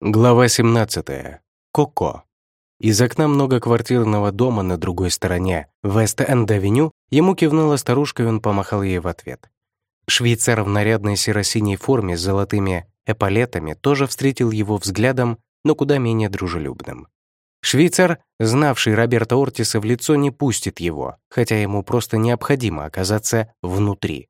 Глава 17. Коко. Из окна многоквартирного дома на другой стороне, Вест-Энд-Авеню, ему кивнула старушка, и он помахал ей в ответ. Швейцар в нарядной серо-синей форме с золотыми эполетами тоже встретил его взглядом, но куда менее дружелюбным. Швейцар, знавший Роберта Ортиса в лицо, не пустит его, хотя ему просто необходимо оказаться внутри.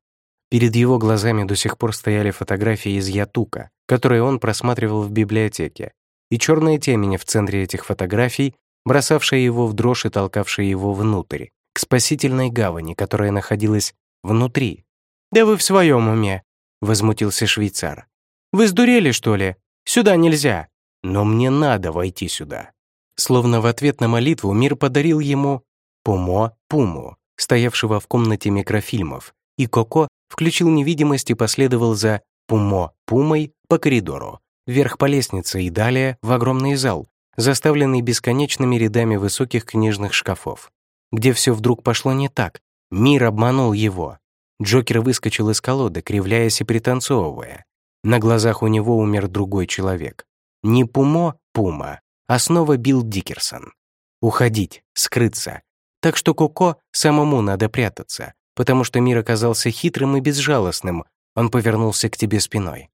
Перед его глазами до сих пор стояли фотографии из Ятука, которые он просматривал в библиотеке, и черная темень в центре этих фотографий, бросавшая его в дрожь и толкавшая его внутрь, к спасительной гавани, которая находилась внутри. «Да вы в своем уме!» — возмутился швейцар. «Вы сдурели, что ли? Сюда нельзя!» «Но мне надо войти сюда!» Словно в ответ на молитву мир подарил ему Пумо Пуму, стоявшего в комнате микрофильмов, и Коко включил невидимость и последовал за Пумо Пумой по коридору, вверх по лестнице и далее в огромный зал, заставленный бесконечными рядами высоких книжных шкафов, где все вдруг пошло не так. Мир обманул его. Джокер выскочил из колоды, кривляясь и пританцовывая. На глазах у него умер другой человек. Не Пумо Пума, а снова Билл Дикерсон. Уходить, скрыться. Так что Коко самому надо прятаться, потому что мир оказался хитрым и безжалостным, он повернулся к тебе спиной.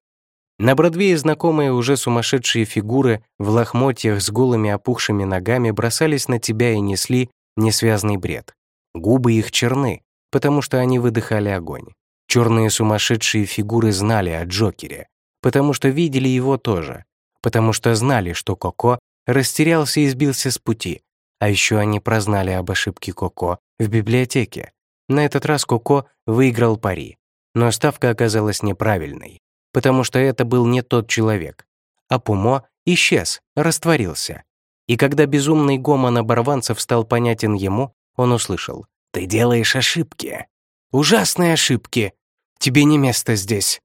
На Бродвее знакомые уже сумасшедшие фигуры в лохмотьях с голыми опухшими ногами бросались на тебя и несли несвязный бред. Губы их черны, потому что они выдыхали огонь. Черные сумасшедшие фигуры знали о Джокере, потому что видели его тоже, потому что знали, что Коко растерялся и сбился с пути, а еще они прознали об ошибке Коко в библиотеке. На этот раз Коко выиграл пари, но ставка оказалась неправильной, потому что это был не тот человек. А Пумо исчез, растворился. И когда безумный гомон оборванцев стал понятен ему, он услышал «Ты делаешь ошибки. Ужасные ошибки. Тебе не место здесь».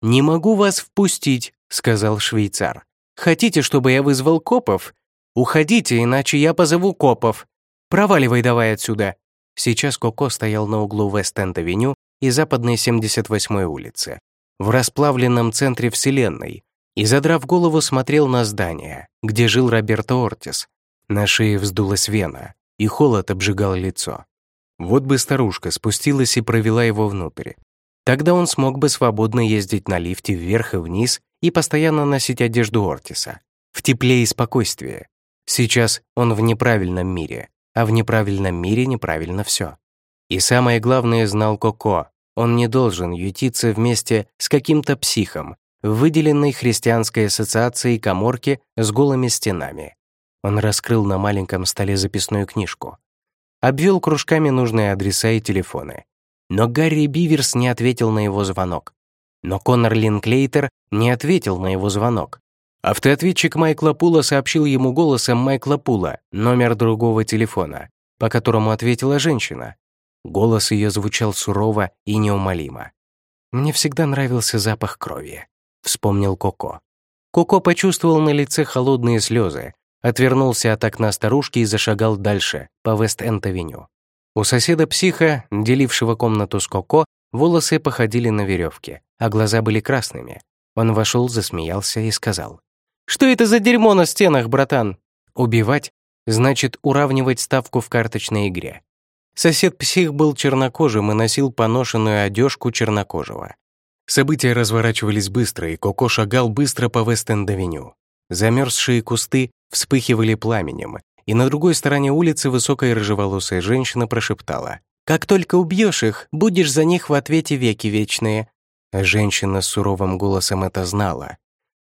«Не могу вас впустить», — сказал швейцар. «Хотите, чтобы я вызвал копов? Уходите, иначе я позову копов. Проваливай давай отсюда». Сейчас Коко стоял на углу Вест-Энд-авеню и западной 78-й улицы, в расплавленном центре Вселенной, и, задрав голову, смотрел на здание, где жил Роберто Ортис. На шее вздулась вена, и холод обжигал лицо. Вот бы старушка спустилась и провела его внутрь. Тогда он смог бы свободно ездить на лифте вверх и вниз и постоянно носить одежду Ортиса. В тепле и спокойствии. Сейчас он в неправильном мире, а в неправильном мире неправильно все. И самое главное знал Коко, он не должен ютиться вместе с каким-то психом в выделенной христианской ассоциацией коморке с голыми стенами. Он раскрыл на маленьком столе записную книжку. Обвел кружками нужные адреса и телефоны. Но Гарри Биверс не ответил на его звонок. Но Конор Линклейтер не ответил на его звонок. Автоответчик Майкла Пула сообщил ему голосом Майкла Пула номер другого телефона, по которому ответила женщина. Голос ее звучал сурово и неумолимо. «Мне всегда нравился запах крови», — вспомнил Коко. Коко почувствовал на лице холодные слезы, отвернулся от окна старушки и зашагал дальше, по Вест-Энд-авеню. У соседа-психа, делившего комнату с Коко, волосы походили на веревки, а глаза были красными. Он вошел, засмеялся и сказал. Что это за дерьмо на стенах, братан? Убивать значит уравнивать ставку в карточной игре. Сосед-псих был чернокожим и носил поношенную одежку чернокожего. События разворачивались быстро, и Коко шагал быстро по Вест-Энд-авеню. Замерзшие кусты вспыхивали пламенем, и на другой стороне улицы высокая рыжеволосая женщина прошептала «Как только убьешь их, будешь за них в ответе веки вечные». Женщина с суровым голосом это знала,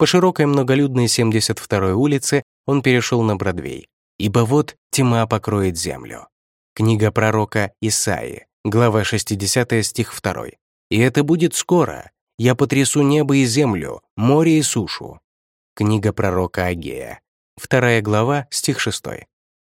по широкой многолюдной 72-й улице он перешел на Бродвей. «Ибо вот тьма покроет землю». Книга пророка Исаии, глава 60 стих 2. «И это будет скоро. Я потрясу небо и землю, море и сушу». Книга пророка Агея, вторая глава, стих 6.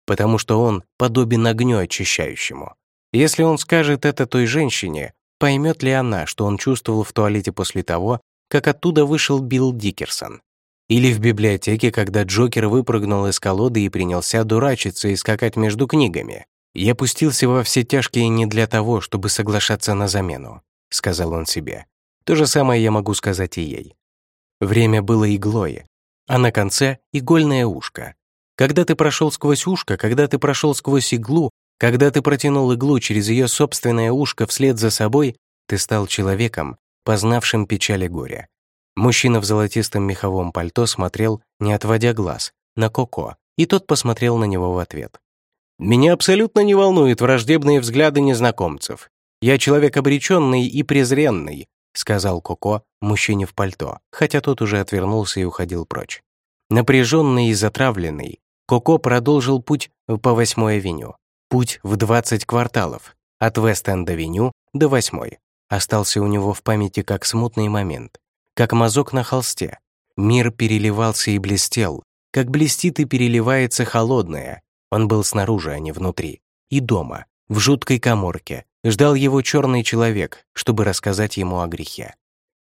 Потому что он подобен огню очищающему. Если он скажет это той женщине, поймет ли она, что он чувствовал в туалете после того, как оттуда вышел Билл Дикерсон. Или в библиотеке, когда Джокер выпрыгнул из колоды и принялся дурачиться и скакать между книгами. «Я пустился во все тяжкие не для того, чтобы соглашаться на замену», — сказал он себе. То же самое я могу сказать и ей. Время было иглой. а на конце — игольное ушко. Когда ты прошел сквозь ушко, когда ты прошел сквозь иглу, когда ты протянул иглу через ее собственное ушко вслед за собой, ты стал человеком, познавшим печали горя. Мужчина в золотистом меховом пальто смотрел, не отводя глаз, на Коко, и тот посмотрел на него в ответ. «Меня абсолютно не волнуют враждебные взгляды незнакомцев. Я человек обреченный и презренный», сказал Коко мужчине в пальто, хотя тот уже отвернулся и уходил прочь. Напряженный и затравленный, Коко продолжил путь по восьмой авеню. Путь в 20 кварталов, от Вест-Энд-авеню до восьмой. Остался у него в памяти как смутный момент, как мазок на холсте. Мир переливался и блестел, как блестит и переливается холодное. Он был снаружи, а не внутри. И дома, в жуткой коморке, ждал его черный человек, чтобы рассказать ему о грехе.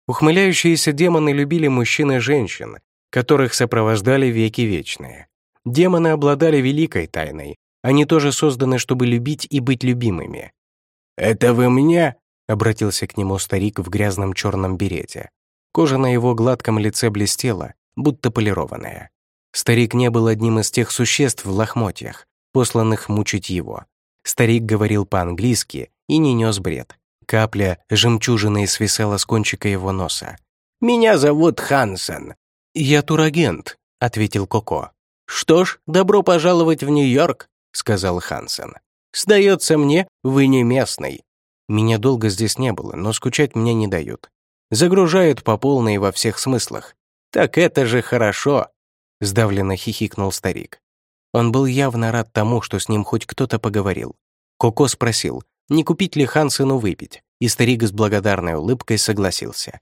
Ухмыляющиеся демоны любили мужчин и женщин, которых сопровождали веки вечные. Демоны обладали великой тайной. Они тоже созданы, чтобы любить и быть любимыми. «Это вы мне?» — обратился к нему старик в грязном черном берете. Кожа на его гладком лице блестела, будто полированная. Старик не был одним из тех существ в лохмотьях, посланных мучить его. Старик говорил по-английски и не нес бред. Капля жемчужины свисала с кончика его носа. «Меня зовут Хансен». «Я турагент», — ответил Коко. «Что ж, добро пожаловать в Нью-Йорк», — сказал Хансен. «Сдается мне, вы не местный». Меня долго здесь не было, но скучать мне не дают. Загружают по полной во всех смыслах. «Так это же хорошо!» — сдавленно хихикнул старик. Он был явно рад тому, что с ним хоть кто-то поговорил. Коко спросил, не купить ли Хансену выпить, и старик с благодарной улыбкой согласился.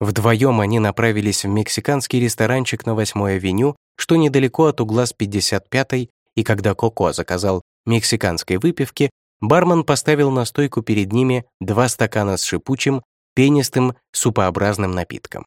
Вдвоем они направились в мексиканский ресторанчик на 8-й авеню, что недалеко от угла с 55-й, и когда Коко заказал мексиканской выпивки, бармен поставил на стойку перед ними два стакана с шипучим, пенистым, супообразным напитком.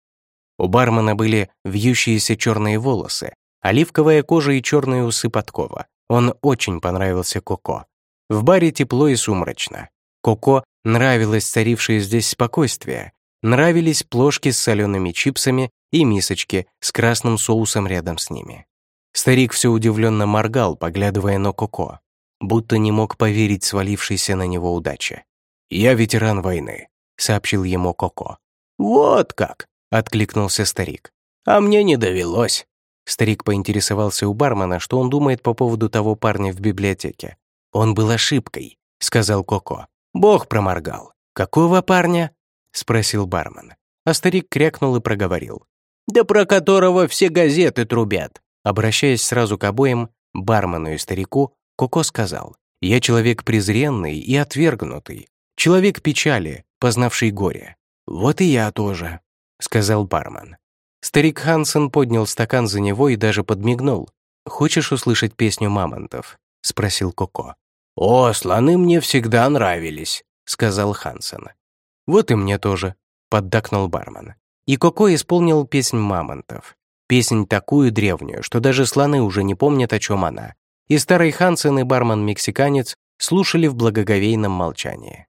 У бармена были вьющиеся черные волосы, оливковая кожа и черные усы подкова. Он очень понравился Коко. В баре тепло и сумрачно. Коко нравилось царившее здесь спокойствие, нравились плошки с солеными чипсами и мисочки с красным соусом рядом с ними. Старик все удивленно моргал, поглядывая на Коко, будто не мог поверить свалившейся на него удаче. «Я ветеран войны», сообщил ему Коко. «Вот как!» — откликнулся старик. «А мне не довелось». Старик поинтересовался у бармена, что он думает по поводу того парня в библиотеке. «Он был ошибкой», — сказал Коко. «Бог проморгал». «Какого парня?» — спросил бармен. А старик крякнул и проговорил. «Да про которого все газеты трубят». Обращаясь сразу к обоим, бармену и старику, Коко сказал. «Я человек презренный и отвергнутый, человек печали, познавший горе. «Вот и я тоже», — сказал бармен. Старик Хансен поднял стакан за него и даже подмигнул. «Хочешь услышать песню мамонтов?» — спросил Коко. «О, слоны мне всегда нравились», — сказал Хансен. «Вот и мне тоже», — поддакнул бармен. И Коко исполнил песнь мамонтов. Песнь такую древнюю, что даже слоны уже не помнят, о чем она. И старый Хансен и бармен-мексиканец слушали в благоговейном молчании.